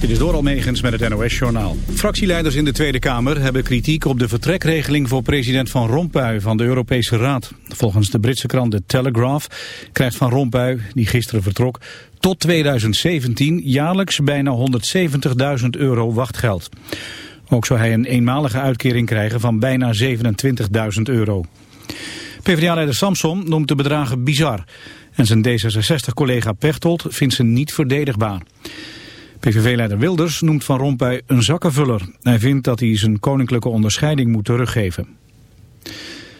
Dit is door Almegens met het NOS-journaal. Fractieleiders in de Tweede Kamer hebben kritiek op de vertrekregeling voor president Van Rompuy van de Europese Raad. Volgens de Britse krant The Telegraph krijgt Van Rompuy, die gisteren vertrok, tot 2017 jaarlijks bijna 170.000 euro wachtgeld. Ook zou hij een eenmalige uitkering krijgen van bijna 27.000 euro. PvdA-leider Samson noemt de bedragen bizar. En zijn D66-collega Pechtold vindt ze niet verdedigbaar. PVV-leider Wilders noemt Van Rompuy een zakkenvuller. Hij vindt dat hij zijn koninklijke onderscheiding moet teruggeven.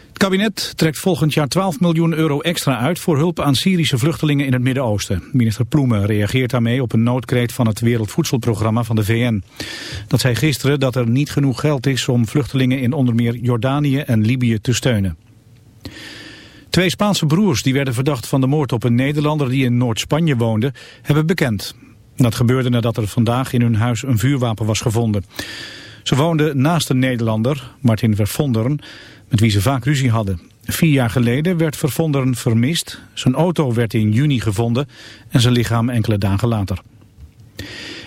Het kabinet trekt volgend jaar 12 miljoen euro extra uit voor hulp aan Syrische vluchtelingen in het Midden-Oosten. Minister Ploemen reageert daarmee op een noodkreet van het Wereldvoedselprogramma van de VN. Dat zei gisteren dat er niet genoeg geld is om vluchtelingen in onder meer Jordanië en Libië te steunen. Twee Spaanse broers die werden verdacht van de moord op een Nederlander die in Noord-Spanje woonde, hebben bekend. Dat gebeurde nadat er vandaag in hun huis een vuurwapen was gevonden. Ze woonden naast een Nederlander, Martin Vervonderen, met wie ze vaak ruzie hadden. Vier jaar geleden werd Vervonderen vermist. Zijn auto werd in juni gevonden en zijn lichaam enkele dagen later.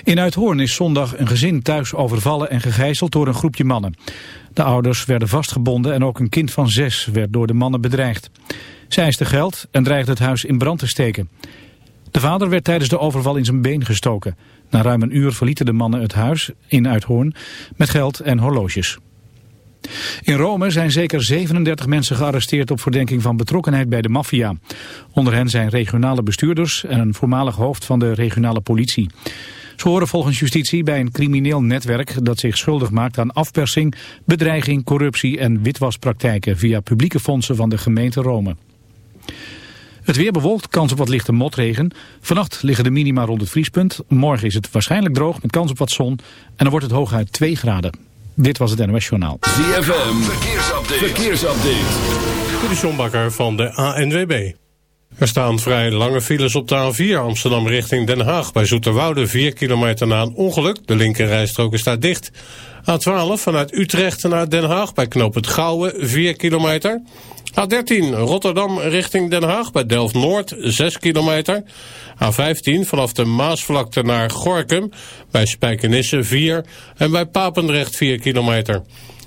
In Uithoorn is zondag een gezin thuis overvallen en gegijzeld door een groepje mannen. De ouders werden vastgebonden en ook een kind van zes werd door de mannen bedreigd. Zij eiste geld en dreigde het huis in brand te steken. De vader werd tijdens de overval in zijn been gestoken. Na ruim een uur verlieten de mannen het huis in Uithoorn met geld en horloges. In Rome zijn zeker 37 mensen gearresteerd op verdenking van betrokkenheid bij de maffia. Onder hen zijn regionale bestuurders en een voormalig hoofd van de regionale politie. Ze horen volgens justitie bij een crimineel netwerk dat zich schuldig maakt aan afpersing, bedreiging, corruptie en witwaspraktijken via publieke fondsen van de gemeente Rome. Het weer bewolkt, kans op wat lichte motregen. Vannacht liggen de minima rond het vriespunt. Morgen is het waarschijnlijk droog met kans op wat zon. En dan wordt het hooguit 2 graden. Dit was het NOS Journaal. ZFM, verkeersupdate. verkeersupdate. De Sjombakker van de ANWB. Er staan vrij lange files op de A4 Amsterdam richting Den Haag. Bij Zoeterwoude 4 kilometer na een ongeluk. De linkerrijstrook is daar dicht. A12 vanuit Utrecht naar Den Haag bij knoop het Gouwen 4 kilometer. A13 Rotterdam richting Den Haag bij Delft-Noord 6 kilometer. A15 vanaf de Maasvlakte naar Gorkum bij Spijkenisse 4 en bij Papendrecht 4 kilometer.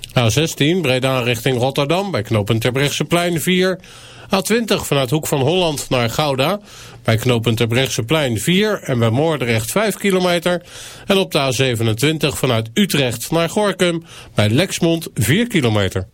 A16 Breda richting Rotterdam bij knooppunt Terbrechtseplein 4. A20 vanuit Hoek van Holland naar Gouda bij knooppunt Terbrechtseplein 4 en bij Moordrecht 5 kilometer. En op de A27 vanuit Utrecht naar Gorkum bij Lexmond 4 kilometer.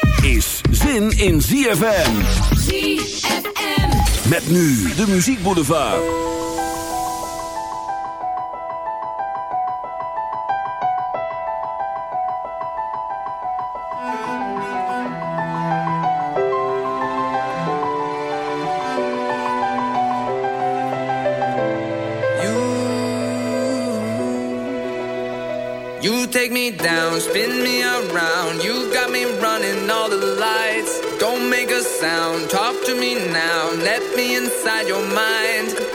is zin in ZFM. ZFM. Met nu de muziekboulevard. You, you take me down, spin sound. Talk to me now, let me inside your mind.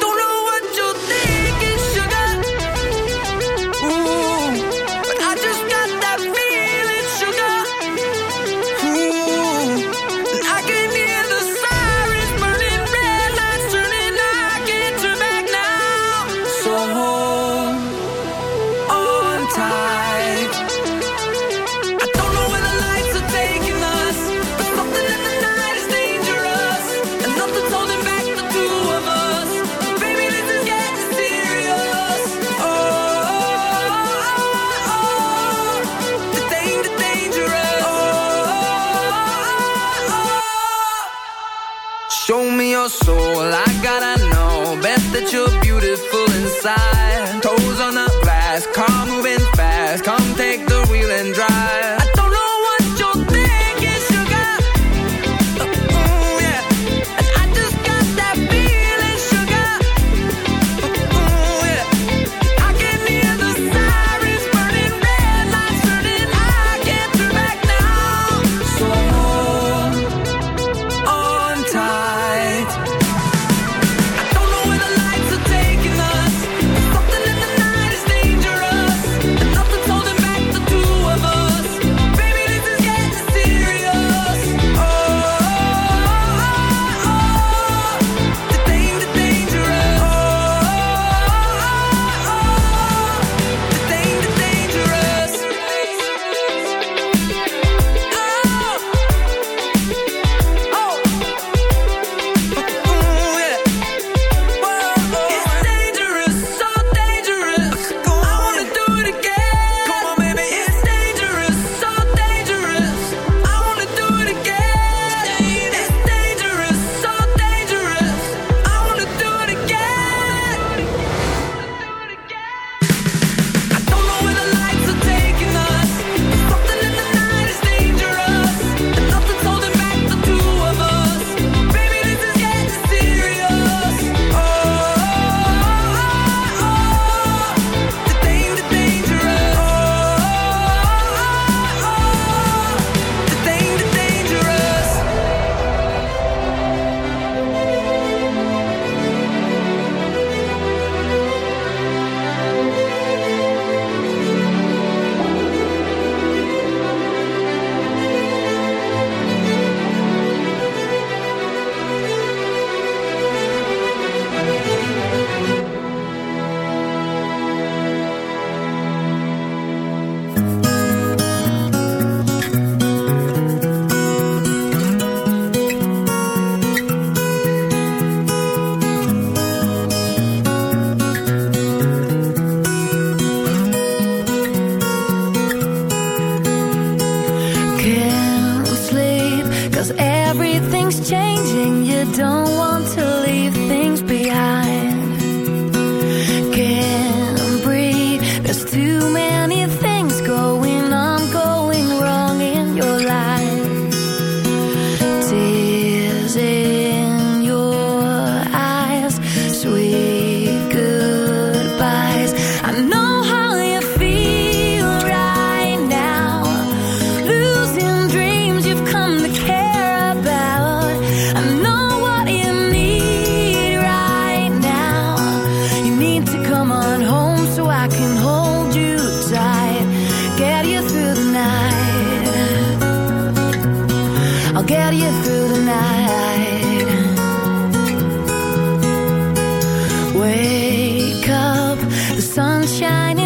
shining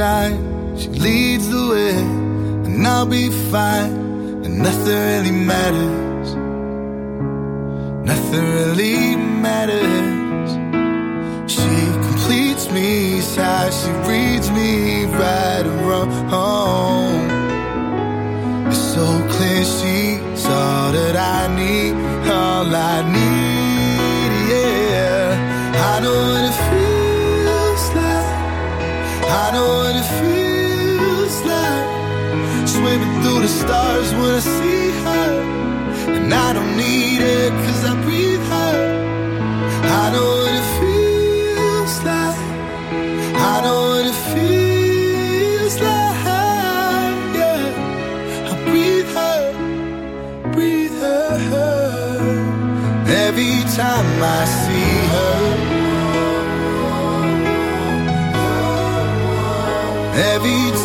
sign, she leads the way, and I'll be fine. And nothing really matters. Nothing really matters. She completes me, sighs, she reads me right and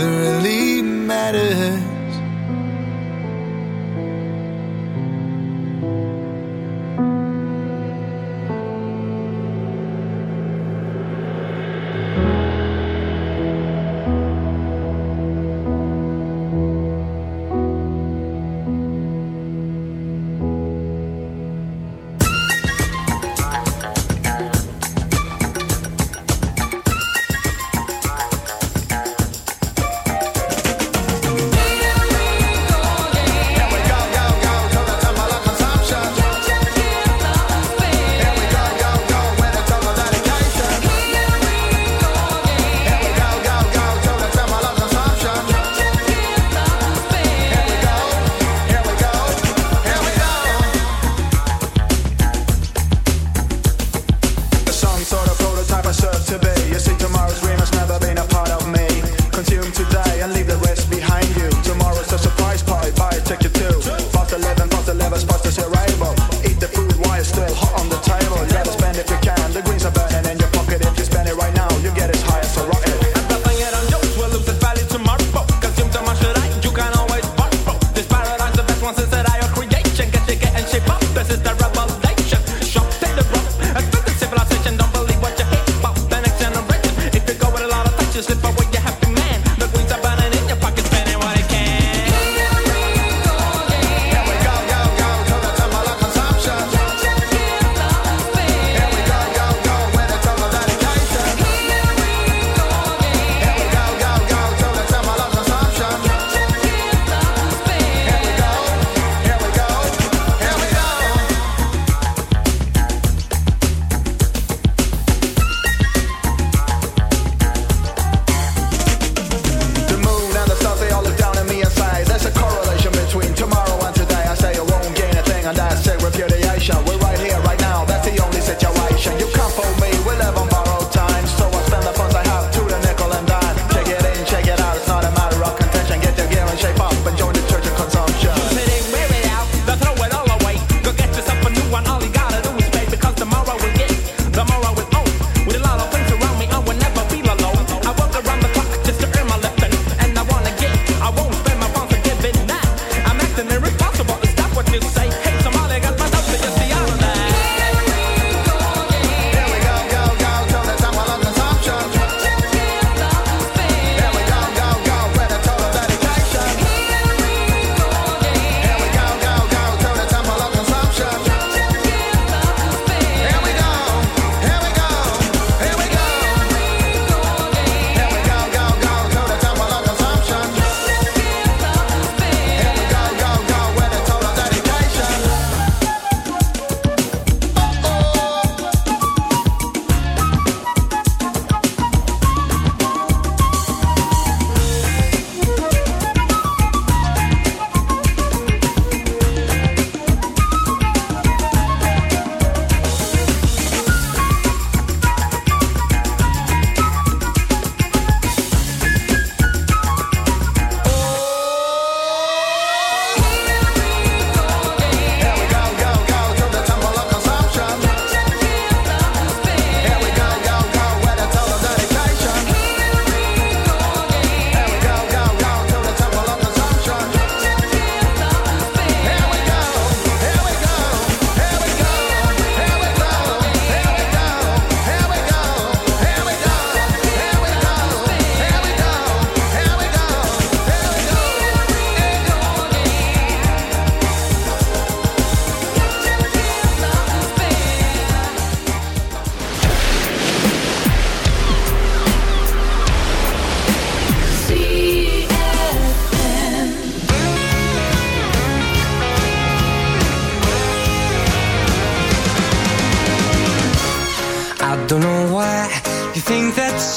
Really matters.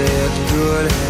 said good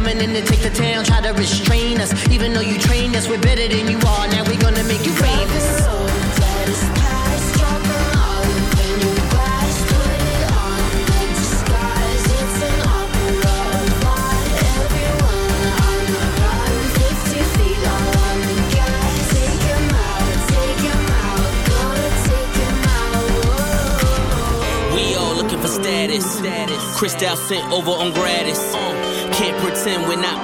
coming in to take the town. Try to restrain us, even though you trained us. We're better than you are. Now we're gonna make you famous. We all looking for status. Crystal sent over on gratis. Uh,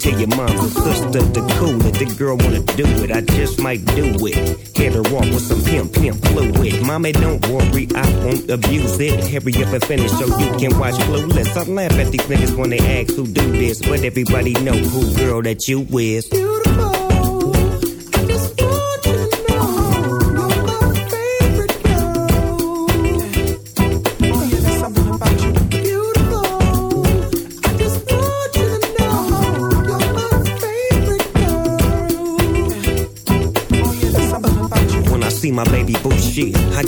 tell your mom and sister to cool it. The girl wanna do it, I just might do it. Hit her off with some pimp, pimp fluid. Mommy, don't worry, I won't abuse it. Hurry up and finish so you can watch Clueless. I laugh at these niggas when they ask who do this, but everybody know who girl that you is. When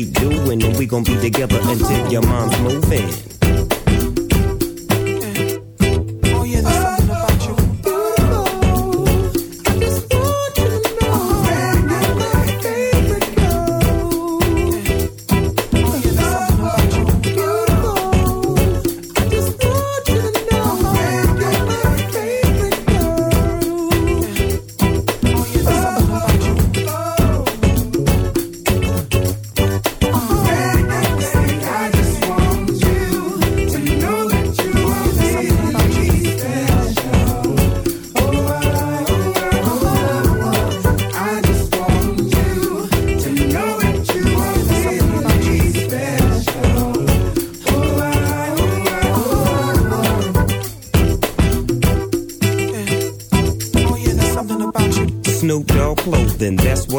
we doing. And we gon' be together until your mom's moving.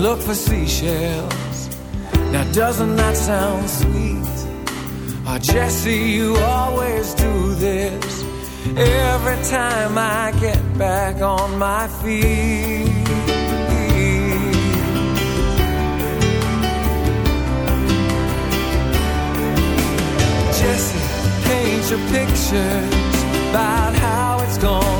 Look for seashells. Now doesn't that sound sweet? Oh, Jesse, you always do this every time I get back on my feet. Jesse, paint your pictures about how it's gonna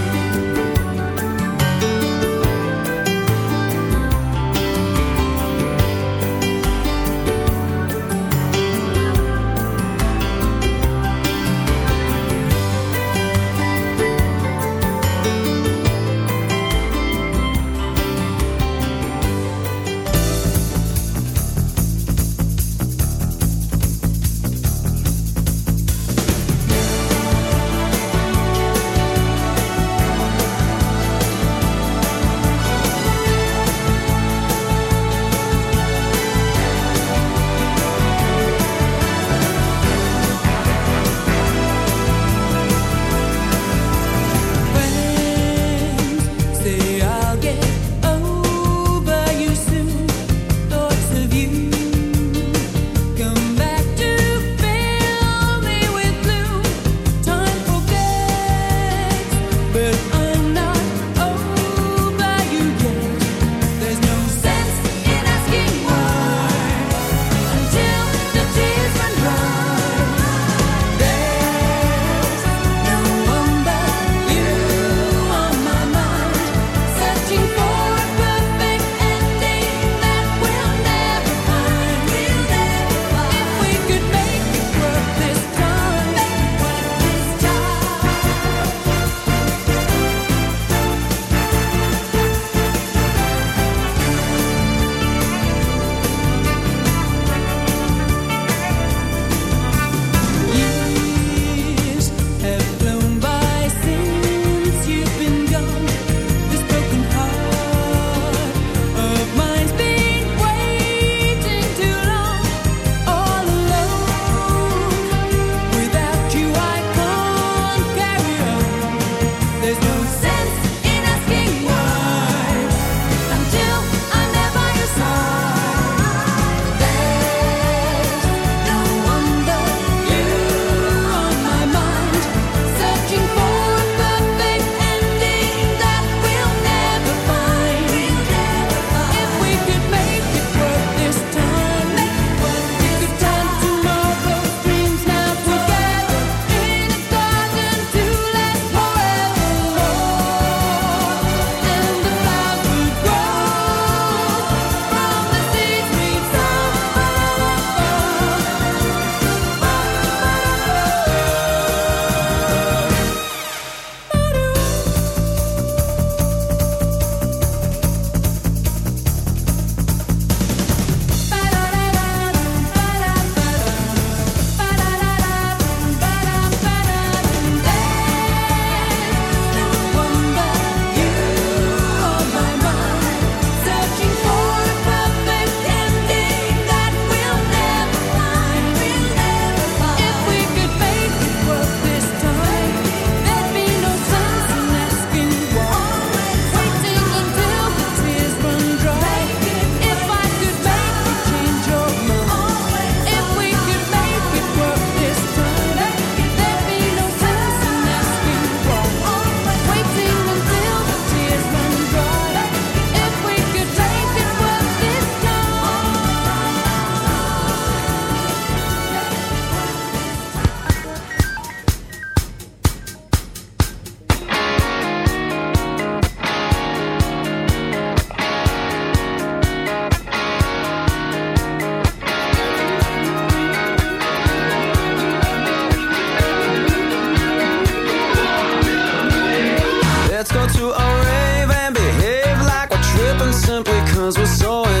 cause we're so in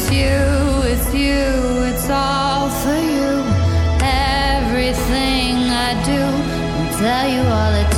It's you, it's you, it's all for you. Everything I do, I tell you all the time.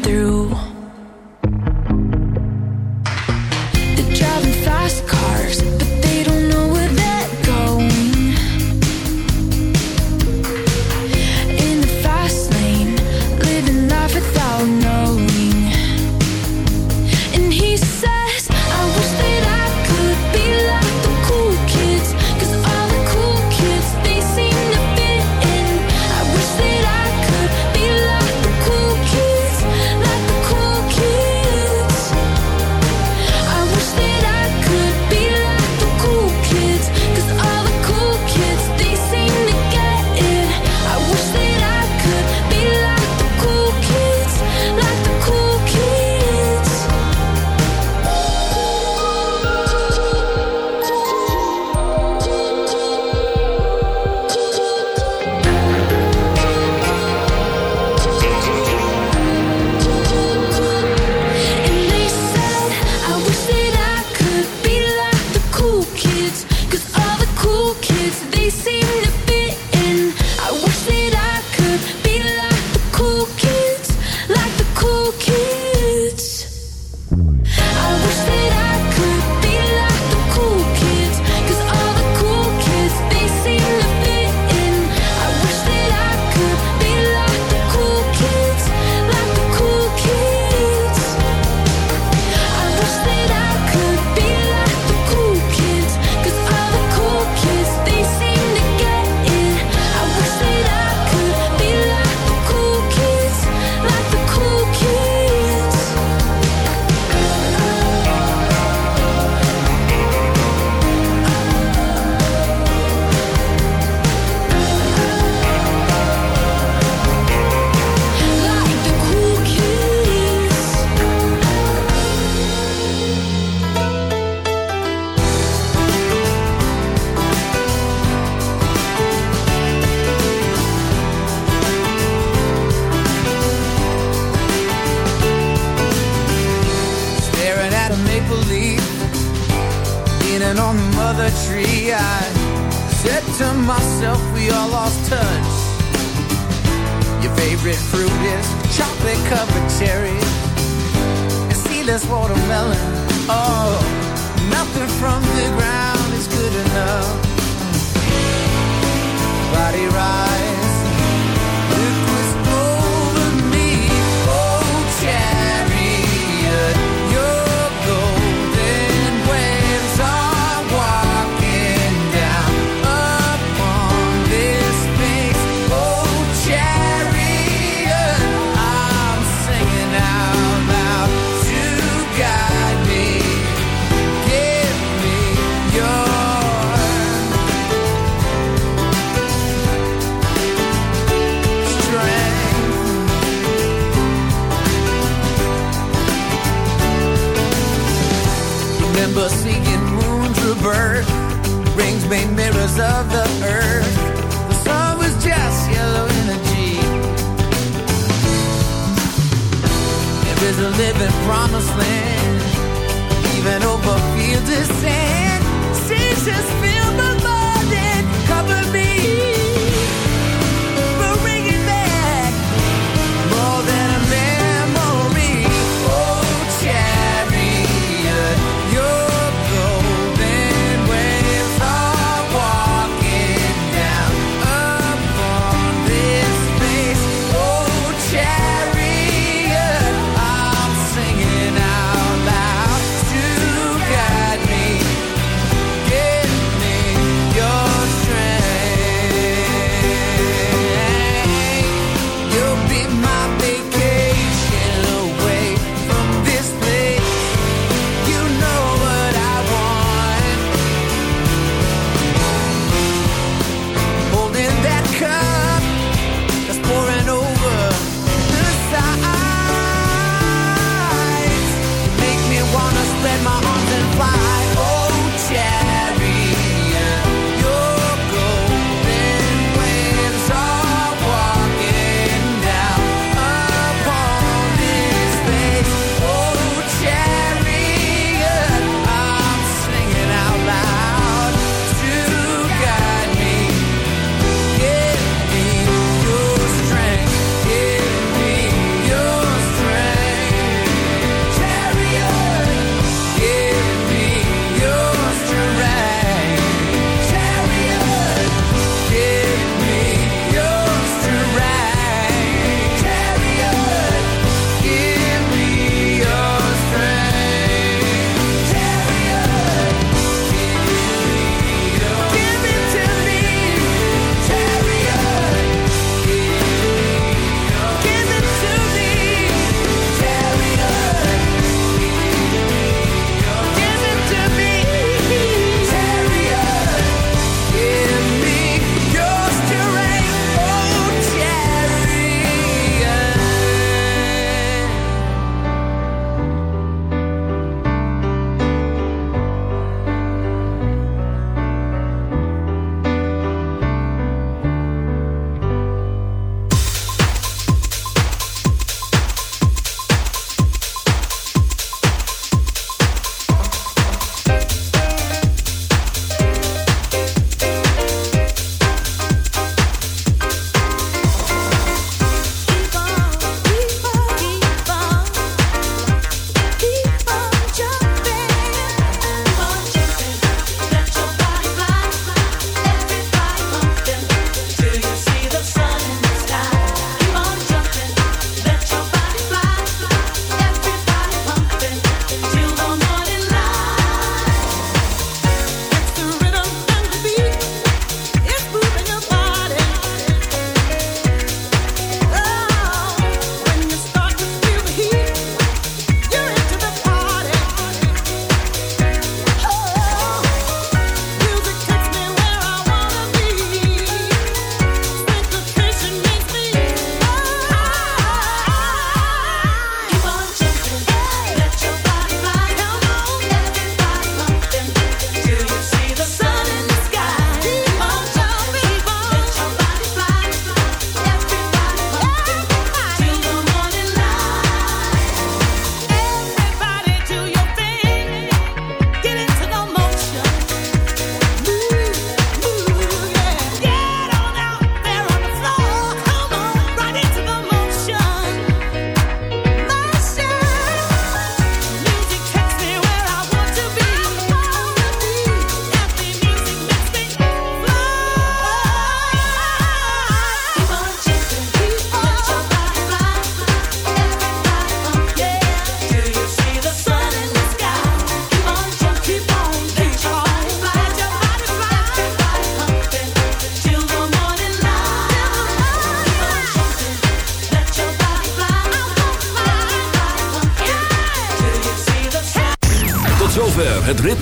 Let my arms and fly.